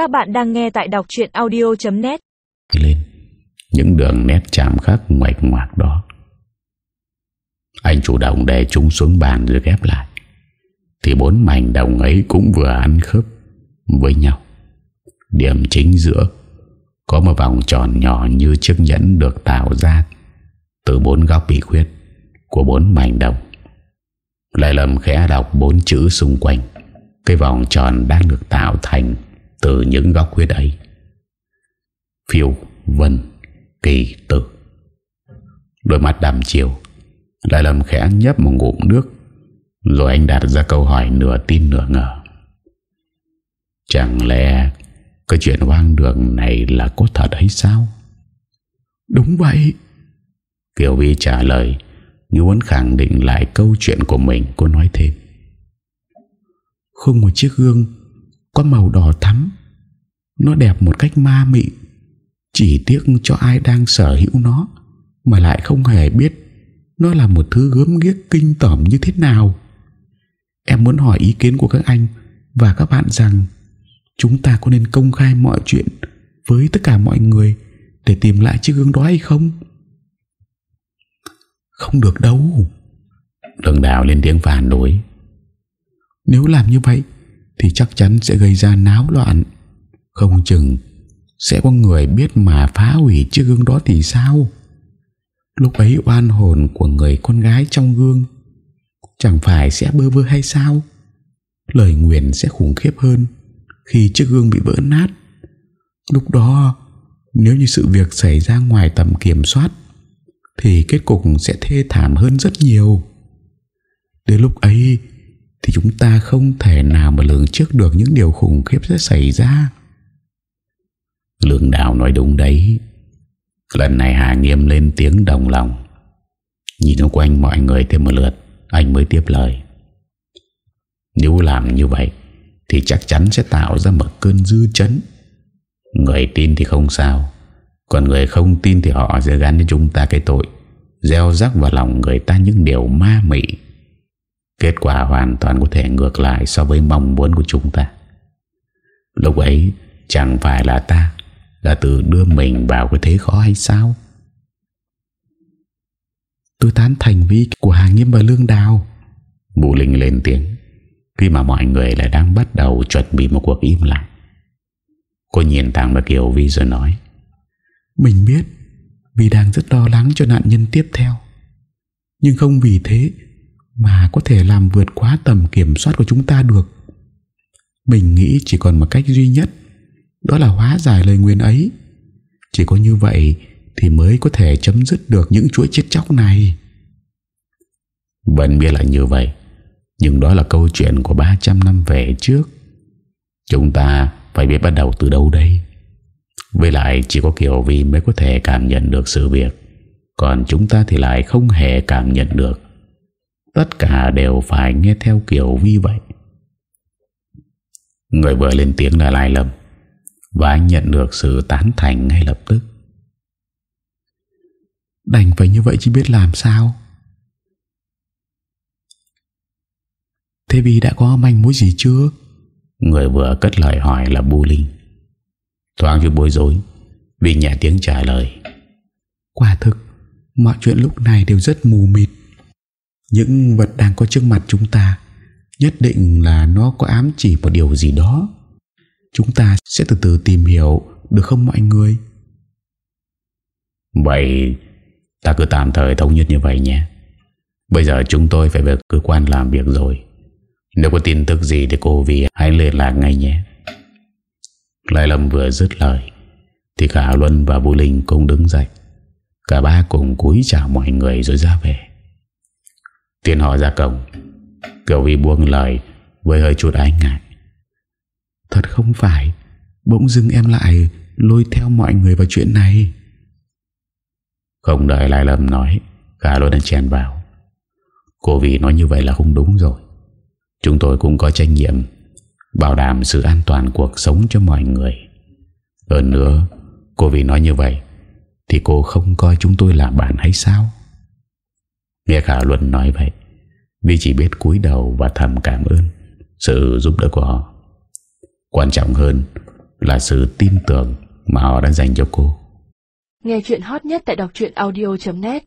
Các bạn đang nghe tại đọc chuyện audio.net Lên, Những đường nét chạm khắc ngoạch ngoạc đó. Anh chủ động để chúng xuống bàn rồi ghép lại. Thì bốn mảnh đồng ấy cũng vừa ăn khớp với nhau. Điểm chính giữa, Có một vòng tròn nhỏ như chiếc nhẫn được tạo ra Từ bốn góc bị khuyết Của bốn mảnh đồng. Lại lầm khẽ đọc bốn chữ xung quanh. Cái vòng tròn đang được tạo thành từ những góc khuyết ấy Phiêu Vân, Kỳ tử Đôi mắt đàm chiều, Lại lầm khẽ nhấp một ngụm nước, Rồi anh đặt ra câu hỏi nửa tin nửa ngờ. Chẳng lẽ Cái chuyện hoang đường này là có thật hay sao? Đúng vậy. Kiều Vi trả lời, Như muốn khẳng định lại câu chuyện của mình, Cô nói thêm. Không một chiếc gương Có màu đỏ thắm nó đẹp một cách ma mị. Chỉ tiếc cho ai đang sở hữu nó Mà lại không hề biết Nó là một thứ gớm ghiếc kinh tởm như thế nào. Em muốn hỏi ý kiến của các anh Và các bạn rằng Chúng ta có nên công khai mọi chuyện Với tất cả mọi người Để tìm lại chiếc gương đó hay không? Không được đâu. Đường đào lên tiếng phản đối Nếu làm như vậy Thì chắc chắn sẽ gây ra náo loạn không chừng Sẽ có người biết mà phá hủy chiếc gương đó thì sao? Lúc ấy oan hồn của người con gái trong gương Chẳng phải sẽ bơ vơ hay sao? Lời nguyện sẽ khủng khiếp hơn Khi chiếc gương bị vỡ nát. Lúc đó, Nếu như sự việc xảy ra ngoài tầm kiểm soát, Thì kết cục sẽ thê thảm hơn rất nhiều. Đến lúc ấy Thì chúng ta không thể nào mà lường trước được những điều khủng khiếp sẽ xảy ra. Lương Đào nói đúng đấy. Lần này Hà Nghiêm lên tiếng đồng lòng. Nhìn xung quanh mọi người thêm một lượt, Anh mới tiếp lời. Nếu làm như vậy, Thì chắc chắn sẽ tạo ra một cơn dư chấn. Người tin thì không sao, Còn người không tin thì họ sẽ gắn cho chúng ta cái tội, Gieo rắc vào lòng người ta những điều ma mị. Kết quả hoàn toàn có thể ngược lại so với mong muốn của chúng ta. Lúc ấy, chẳng phải là ta là tự đưa mình vào cái thế khó hay sao? Tôi tán thành vi của Hà Nghiêm và Lương Đào. Bù Linh lên tiếng. Khi mà mọi người lại đang bắt đầu chuẩn bị một cuộc im lặng. Cô nhìn thẳng vào Kiều Vi rồi nói, Mình biết Vì đang rất lo lắng cho nạn nhân tiếp theo. Nhưng không vì thế Mà có thể làm vượt quá tầm kiểm soát của chúng ta được. Mình nghĩ chỉ còn một cách duy nhất đó là hóa giải lời nguyền ấy. Chỉ có như vậy Thì mới có thể chấm dứt được những chuỗi chết chóc này. Vẫn biết là như vậy, Nhưng đó là câu chuyện của 300 năm về trước. Chúng ta phải biết bắt đầu từ đâu đây. Với lại chỉ có Kiều Vi mới có thể cảm nhận được sự việc, Còn chúng ta thì lại không hề cảm nhận được. Tất cả đều phải nghe theo Kiều Vi vậy. Người vừa lên tiếng là Lai Lâm. Và anh nhận được sự tán thành ngay lập tức. Đành phải như vậy chứ biết làm sao. Thế vì đã có manh mối gì chưa? Người vừa cất lời hỏi là Bu Linh. Thoáng chút bối rối Vì nhẹ tiếng trả lời. Quả thực Mọi chuyện lúc này đều rất mù mịt. Những vật đang có trước mặt chúng ta Nhất định là nó có ám chỉ một điều gì đó Chúng ta sẽ từ từ tìm hiểu, Được không mọi người? Vậy Ta cứ tạm thời thống nhất như vậy nhé. Bây giờ chúng tôi phải về cơ quan làm việc rồi. Nếu có tin tức gì thì cô Vi hãy liên lạc ngay nhé. Lai Lâm vừa dứt lời, Thì cả Luân và Vũ Linh cũng đứng dậy. Cả ba cùng cúi chào mọi người rồi ra về. Tiến họ ra cổng. Kiều Vi buông lời Với hơi chút ái ngại không phải, Bỗng dưng em lại lôi theo mọi người vào chuyện này. Không đợi Lai Lâm nói Cả luôn đã chèn vào. Cô vì nói như vậy là không đúng rồi. Chúng tôi cũng có trách nhiệm Bảo đảm sự an toàn cuộc sống cho mọi người. Hơn nữa, Cô vì nói như vậy Thì cô không coi chúng tôi là bạn hay sao? Nghe Khả Luân nói vậy Vi chỉ biết cúi đầu và thầm cảm ơn Sự giúp đỡ của họ. Quan trọng hơn Là sự tin tưởng Mà họ đã dành cho cô. Nghe chuyện hot nhất tại đọc audio.net